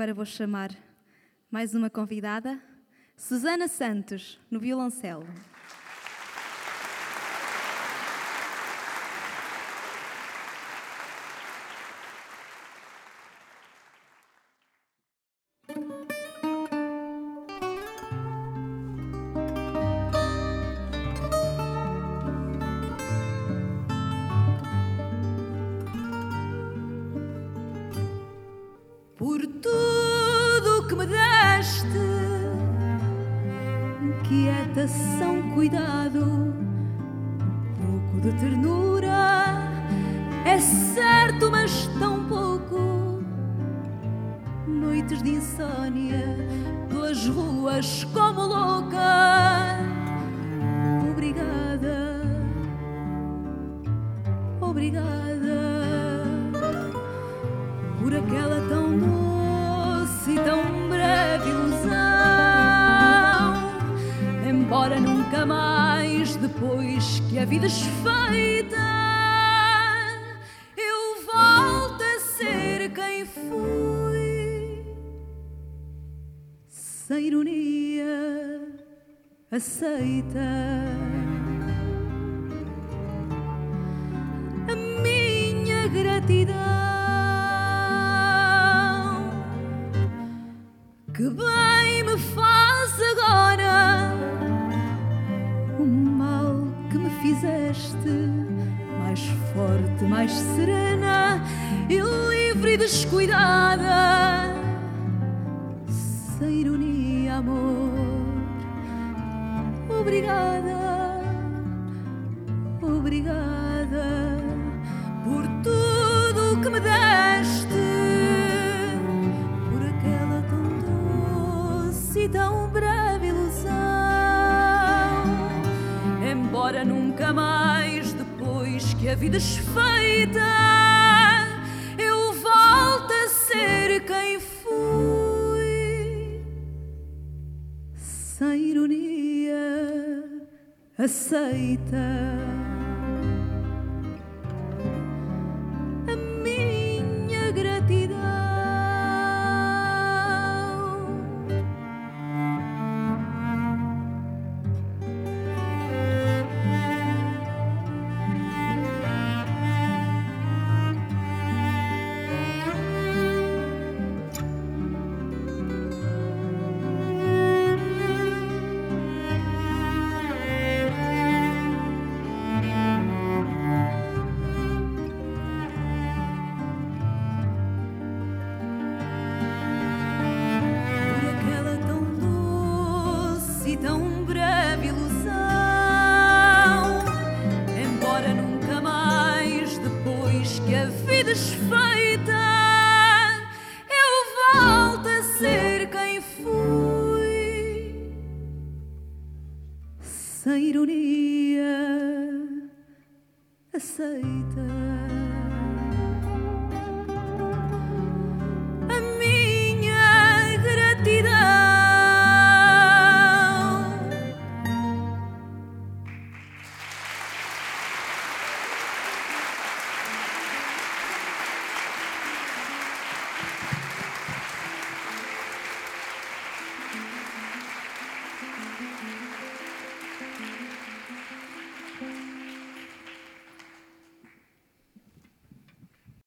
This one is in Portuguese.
agora vou chamar mais uma convidada, Susana Santos, no violoncelo. Por tudo que me deste, quietação, cuidado, pouco de ternura, é certo, mas tão pouco. Noites de insônia, pelas ruas como louca. Obrigada, obrigada tão doce tão breve ilusão. Embora nunca mais, depois que a vida esfeita, eu volto a ser quem fui. Sem ironia, aceita. Gratidão. Que bem me faz agora. O mal que me fizeste, mais forte, mais serena e livre e descuidada, sem ironia, amor. Obrigada, obrigada Embora nunca mais, depois que a vida esfeita, eu volto a ser quem fui. Sem ironia, aceita. السير لي أسيتك